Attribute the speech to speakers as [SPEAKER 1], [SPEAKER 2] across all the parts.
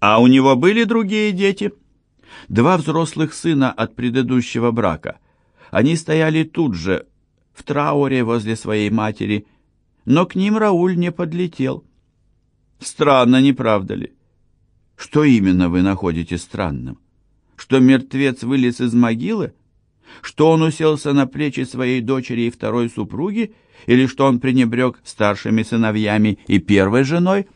[SPEAKER 1] А у него были другие дети? Два взрослых сына от предыдущего брака. Они стояли тут же, в трауре возле своей матери, но к ним Рауль не подлетел. Странно, не правда ли? Что именно вы находите странным? Что мертвец вылез из могилы? Что он уселся на плечи своей дочери и второй супруги? Или что он пренебрег старшими сыновьями и первой женой?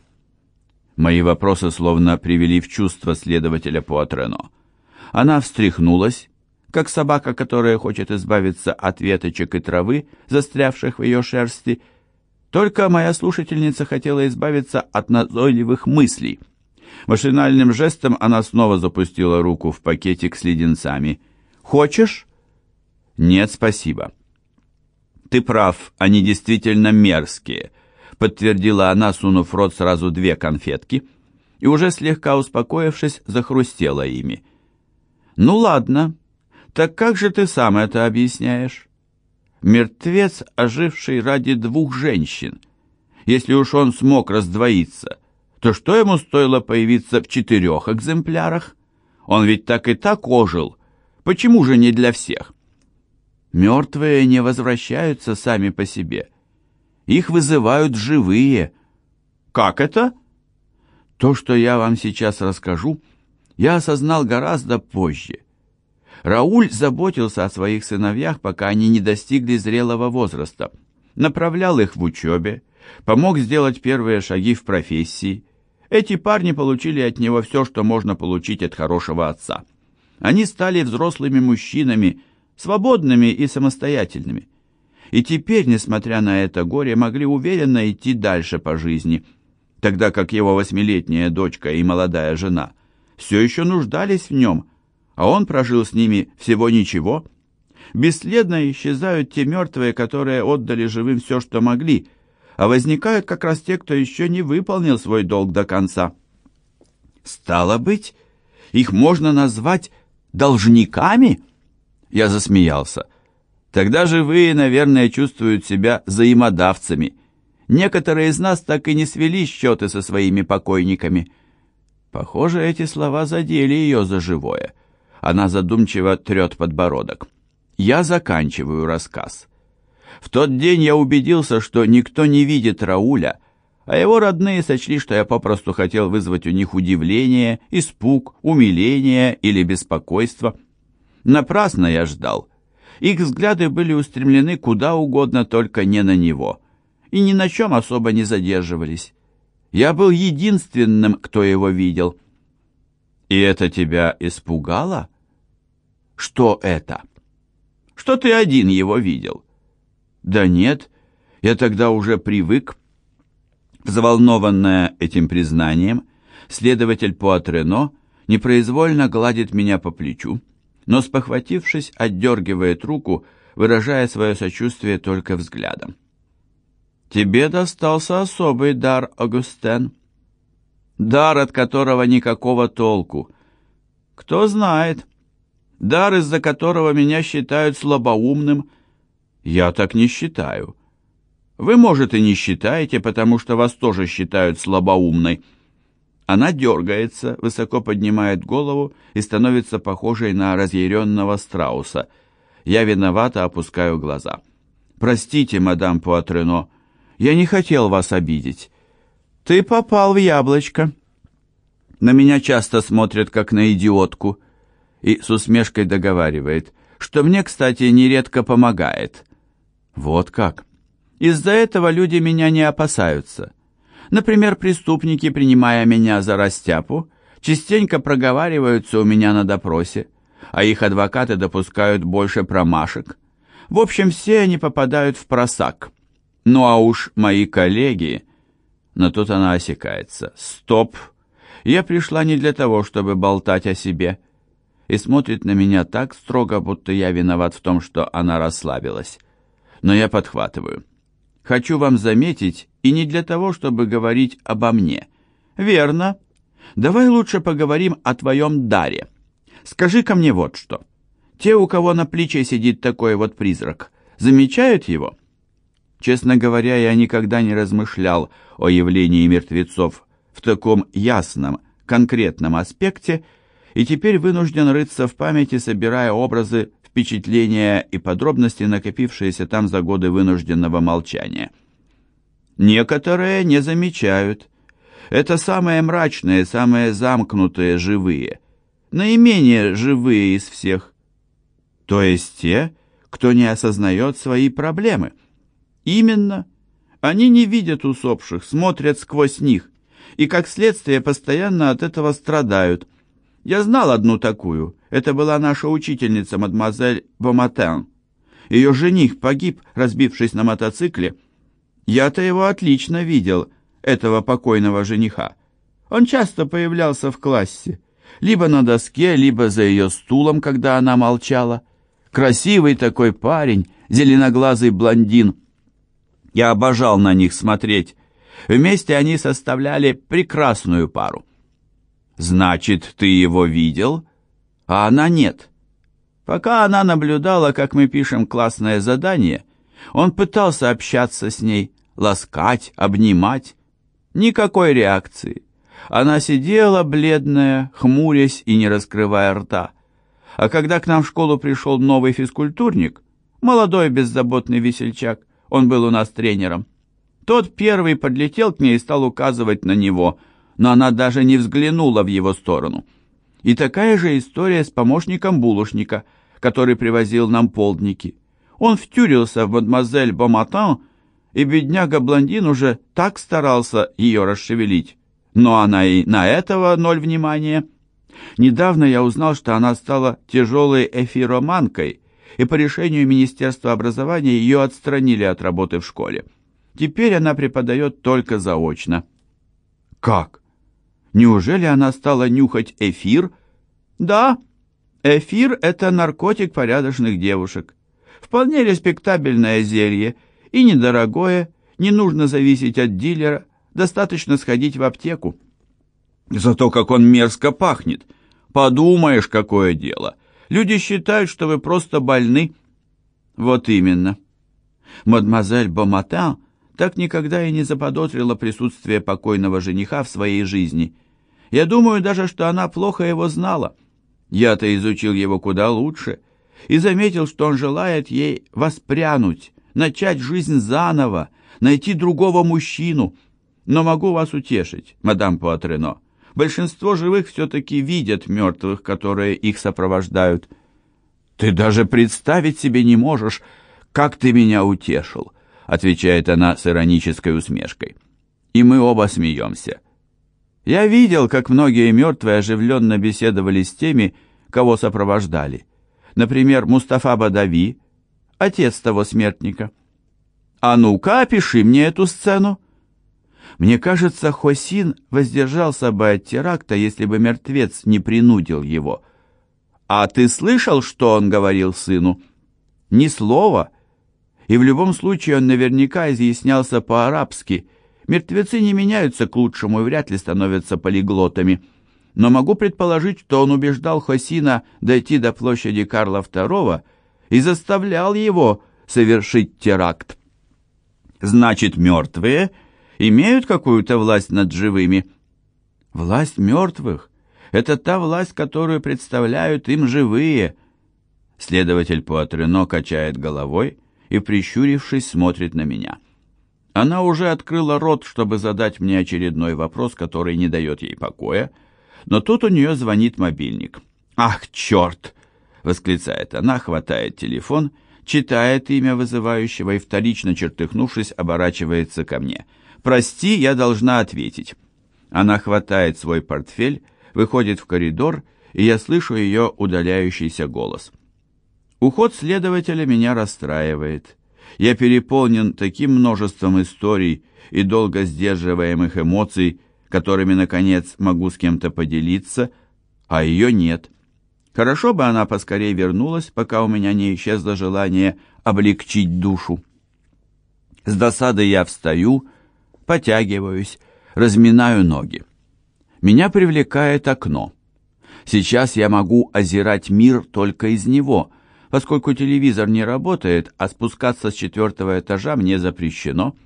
[SPEAKER 1] Мои вопросы словно привели в чувство следователя Пуатрено. Она встряхнулась, как собака, которая хочет избавиться от веточек и травы, застрявших в ее шерсти. Только моя слушательница хотела избавиться от назойливых мыслей. Машинальным жестом она снова запустила руку в пакетик с леденцами. «Хочешь?» «Нет, спасибо». «Ты прав, они действительно мерзкие», — подтвердила она, сунув в рот сразу две конфетки, и уже слегка успокоившись, захрустела ими. «Ну ладно, так как же ты сам это объясняешь?» «Мертвец, оживший ради двух женщин. Если уж он смог раздвоиться, то что ему стоило появиться в четырех экземплярах? Он ведь так и так ожил. Почему же не для всех?» Мертвые не возвращаются сами по себе. Их вызывают живые. Как это? То, что я вам сейчас расскажу, я осознал гораздо позже. Рауль заботился о своих сыновьях, пока они не достигли зрелого возраста. Направлял их в учебе, помог сделать первые шаги в профессии. Эти парни получили от него все, что можно получить от хорошего отца. Они стали взрослыми мужчинами, свободными и самостоятельными. И теперь, несмотря на это горе, могли уверенно идти дальше по жизни, тогда как его восьмилетняя дочка и молодая жена все еще нуждались в нем, а он прожил с ними всего ничего. Бесследно исчезают те мертвые, которые отдали живым все, что могли, а возникают как раз те, кто еще не выполнил свой долг до конца. Стало быть, их можно назвать должниками – я засмеялся. Тогда живые, наверное, чувствуют себя взаимодавцами. Некоторые из нас так и не свели счеты со своими покойниками. Похоже, эти слова задели ее за живое. Она задумчиво трет подбородок. Я заканчиваю рассказ. В тот день я убедился, что никто не видит Рауля, а его родные сочли, что я попросту хотел вызвать у них удивление, испуг, умиление или беспокойство. Напрасно я ждал. Их взгляды были устремлены куда угодно, только не на него. И ни на чем особо не задерживались. Я был единственным, кто его видел. И это тебя испугало? Что это? Что ты один его видел? Да нет, я тогда уже привык. Взволнованная этим признанием, следователь Пуатрено непроизвольно гладит меня по плечу но, спохватившись, отдергивает руку, выражая свое сочувствие только взглядом. «Тебе достался особый дар, Агустен. Дар, от которого никакого толку. Кто знает, дар, из-за которого меня считают слабоумным. Я так не считаю. Вы, может, и не считаете, потому что вас тоже считают слабоумной». Она дергается, высоко поднимает голову и становится похожей на разъяренного страуса. Я виновато опускаю глаза. «Простите, мадам Пуатрено, я не хотел вас обидеть. Ты попал в яблочко». На меня часто смотрят, как на идиотку, и с усмешкой договаривает, что мне, кстати, нередко помогает. Вот как. Из-за этого люди меня не опасаются. Например, преступники, принимая меня за растяпу, частенько проговариваются у меня на допросе, а их адвокаты допускают больше промашек. В общем, все они попадают в просак. Ну а уж мои коллеги... Но тут она осекается. «Стоп! Я пришла не для того, чтобы болтать о себе» и смотрит на меня так строго, будто я виноват в том, что она расслабилась. Но я подхватываю. Хочу вам заметить, и не для того, чтобы говорить обо мне. Верно. Давай лучше поговорим о твоем даре. Скажи-ка мне вот что. Те, у кого на плече сидит такой вот призрак, замечают его? Честно говоря, я никогда не размышлял о явлении мертвецов в таком ясном, конкретном аспекте и теперь вынужден рыться в памяти, собирая образы, впечатления и подробности, накопившиеся там за годы вынужденного молчания. Некоторые не замечают. Это самые мрачные, самые замкнутые живые, наименее живые из всех. То есть те, кто не осознает свои проблемы. Именно. Они не видят усопших, смотрят сквозь них, и как следствие постоянно от этого страдают. Я знал одну такую. Это была наша учительница, мадемуазель Боматен. Ее жених погиб, разбившись на мотоцикле. Я-то его отлично видел, этого покойного жениха. Он часто появлялся в классе, либо на доске, либо за ее стулом, когда она молчала. Красивый такой парень, зеленоглазый блондин. Я обожал на них смотреть. Вместе они составляли прекрасную пару. «Значит, ты его видел?» А она нет. Пока она наблюдала, как мы пишем классное задание, он пытался общаться с ней, ласкать, обнимать. Никакой реакции. Она сидела бледная, хмурясь и не раскрывая рта. А когда к нам в школу пришел новый физкультурник, молодой беззаботный весельчак, он был у нас тренером, тот первый подлетел к ней и стал указывать на него, но она даже не взглянула в его сторону. И такая же история с помощником булочника, который привозил нам полдники. Он втюрился в мадемуазель Боматан, и бедняга-блондин уже так старался ее расшевелить. Но она и на этого ноль внимания. Недавно я узнал, что она стала тяжелой эфироманкой, и по решению Министерства образования ее отстранили от работы в школе. Теперь она преподает только заочно. Как? Неужели она стала нюхать эфир? Да, эфир – это наркотик порядочных девушек. Вполне респектабельное зелье и недорогое, не нужно зависеть от дилера, достаточно сходить в аптеку. Зато как он мерзко пахнет. Подумаешь, какое дело. Люди считают, что вы просто больны. Вот именно. Мадемуазель Боматан так никогда и не заподозрила присутствие покойного жениха в своей жизни. Я думаю даже, что она плохо его знала. Я-то изучил его куда лучше и заметил, что он желает ей воспрянуть, начать жизнь заново, найти другого мужчину. Но могу вас утешить, мадам Пуатрено. Большинство живых все-таки видят мертвых, которые их сопровождают. Ты даже представить себе не можешь, как ты меня утешил отвечает она с иронической усмешкой. И мы оба смеемся. Я видел, как многие мертвые оживленно беседовали с теми, кого сопровождали. Например, Мустафа Бадави, отец того смертника. А ну-ка, опиши мне эту сцену. Мне кажется, Хосин воздержался бы от теракта, если бы мертвец не принудил его. А ты слышал, что он говорил сыну? Ни слова и в любом случае он наверняка изъяснялся по-арабски. Мертвецы не меняются к лучшему и вряд ли становятся полиглотами. Но могу предположить, что он убеждал Хосина дойти до площади Карла II и заставлял его совершить теракт. Значит, мертвые имеют какую-то власть над живыми? Власть мертвых — это та власть, которую представляют им живые. Следователь Пуатрено качает головой — и, прищурившись, смотрит на меня. Она уже открыла рот, чтобы задать мне очередной вопрос, который не дает ей покоя, но тут у нее звонит мобильник. «Ах, черт!» — восклицает она, хватает телефон, читает имя вызывающего и, вторично чертыхнувшись, оборачивается ко мне. «Прости, я должна ответить». Она хватает свой портфель, выходит в коридор, и я слышу ее удаляющийся голос. Уход следователя меня расстраивает. Я переполнен таким множеством историй и долго сдерживаемых эмоций, которыми, наконец, могу с кем-то поделиться, а ее нет. Хорошо бы она поскорее вернулась, пока у меня не исчезло желание облегчить душу. С досадой я встаю, потягиваюсь, разминаю ноги. Меня привлекает окно. Сейчас я могу озирать мир только из него — Поскольку телевизор не работает, а спускаться с четвертого этажа мне запрещено,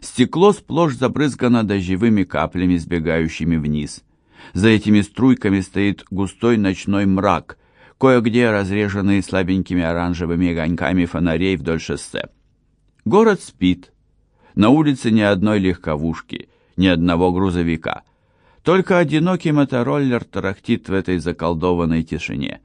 [SPEAKER 1] стекло сплошь забрызгано дождевыми каплями, сбегающими вниз. За этими струйками стоит густой ночной мрак, кое-где разреженный слабенькими оранжевыми огоньками фонарей вдоль шоссе. Город спит. На улице ни одной легковушки, ни одного грузовика. Только одинокий мотороллер тарахтит в этой заколдованной тишине.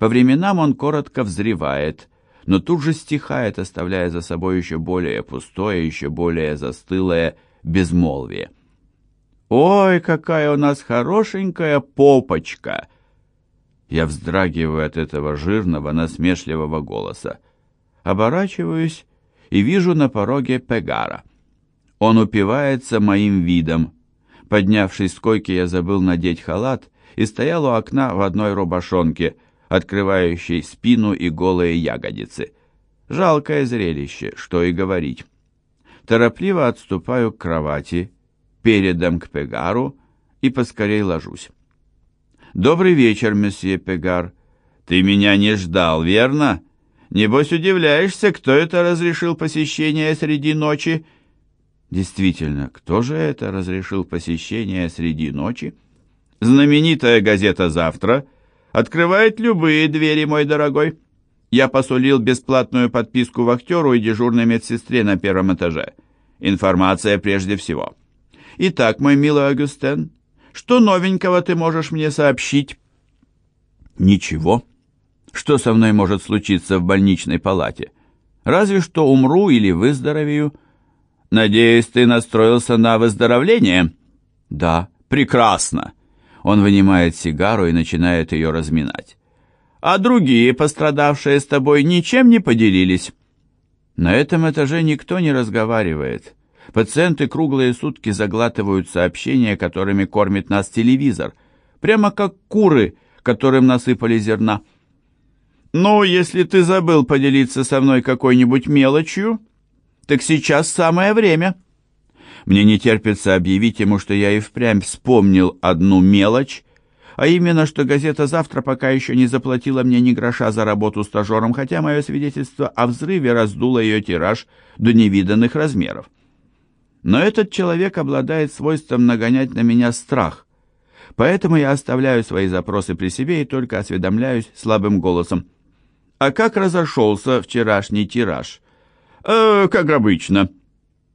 [SPEAKER 1] По временам он коротко взревает, но тут же стихает, оставляя за собой еще более пустое, еще более застылое безмолвие. «Ой, какая у нас хорошенькая попочка!» Я вздрагиваю от этого жирного, насмешливого голоса. Оборачиваюсь и вижу на пороге Пегара. Он упивается моим видом. Поднявшись с койки, я забыл надеть халат и стоял у окна в одной рубашонке, открывающей спину и голые ягодицы. Жалкое зрелище, что и говорить. Торопливо отступаю к кровати, передом к Пегару и поскорей ложусь. «Добрый вечер, месье Пегар. Ты меня не ждал, верно? Небось удивляешься, кто это разрешил посещение среди ночи?» Действительно, кто же это разрешил посещение среди ночи? Знаменитая газета «Завтра» открывает любые двери, мой дорогой. Я посулил бесплатную подписку вахтеру и дежурной медсестре на первом этаже. Информация прежде всего. Итак, мой милый Агустен, что новенького ты можешь мне сообщить? Ничего. Что со мной может случиться в больничной палате? Разве что умру или выздоровею. Надеюсь, ты настроился на выздоровление? Да, прекрасно. Он вынимает сигару и начинает ее разминать. А другие, пострадавшие с тобой, ничем не поделились? На этом этаже никто не разговаривает. Пациенты круглые сутки заглатывают сообщения, которыми кормит нас телевизор. Прямо как куры, которым насыпали зерна. «Ну, если ты забыл поделиться со мной какой-нибудь мелочью, так сейчас самое время. Мне не терпится объявить ему, что я и впрямь вспомнил одну мелочь, а именно, что газета «Завтра» пока еще не заплатила мне ни гроша за работу стажером, хотя мое свидетельство о взрыве раздуло ее тираж до невиданных размеров. Но этот человек обладает свойством нагонять на меня страх, поэтому я оставляю свои запросы при себе и только осведомляюсь слабым голосом. «А как разошелся вчерашний тираж?» «Э, как обычно».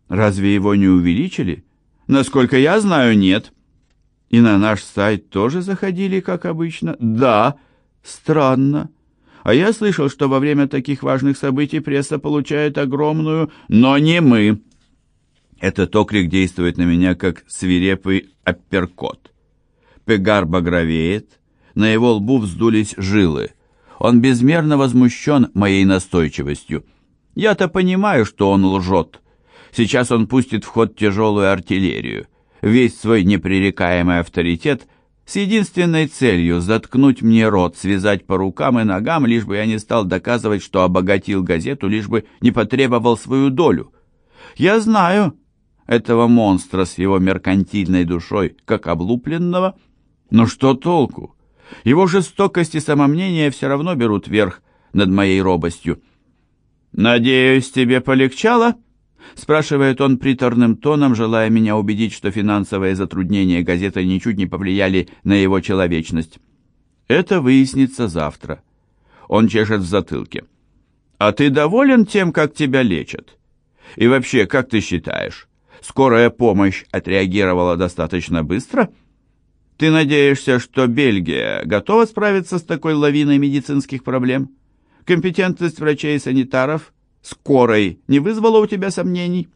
[SPEAKER 1] «Разве его не увеличили?» «Насколько я знаю, нет». «И на наш сайт тоже заходили, как обычно?» «Да». «Странно. А я слышал, что во время таких важных событий пресса получает огромную, но не мы». Этот окрик действует на меня, как свирепый апперкот. Пегар багровеет, на его лбу вздулись жилы. Он безмерно возмущен моей настойчивостью. Я-то понимаю, что он лжет. Сейчас он пустит в ход тяжелую артиллерию. Весь свой непререкаемый авторитет с единственной целью заткнуть мне рот, связать по рукам и ногам, лишь бы я не стал доказывать, что обогатил газету, лишь бы не потребовал свою долю. Я знаю этого монстра с его меркантильной душой, как облупленного, но что толку? Его жестокость и самомнение все равно берут верх над моей робостью. «Надеюсь, тебе полегчало?» Спрашивает он приторным тоном, желая меня убедить, что финансовые затруднения газеты ничуть не повлияли на его человечность. Это выяснится завтра. Он чешет в затылке. «А ты доволен тем, как тебя лечат? И вообще, как ты считаешь, скорая помощь отреагировала достаточно быстро? Ты надеешься, что Бельгия готова справиться с такой лавиной медицинских проблем?» Компетентность врачей и санитаров скорой не вызвала у тебя сомнений?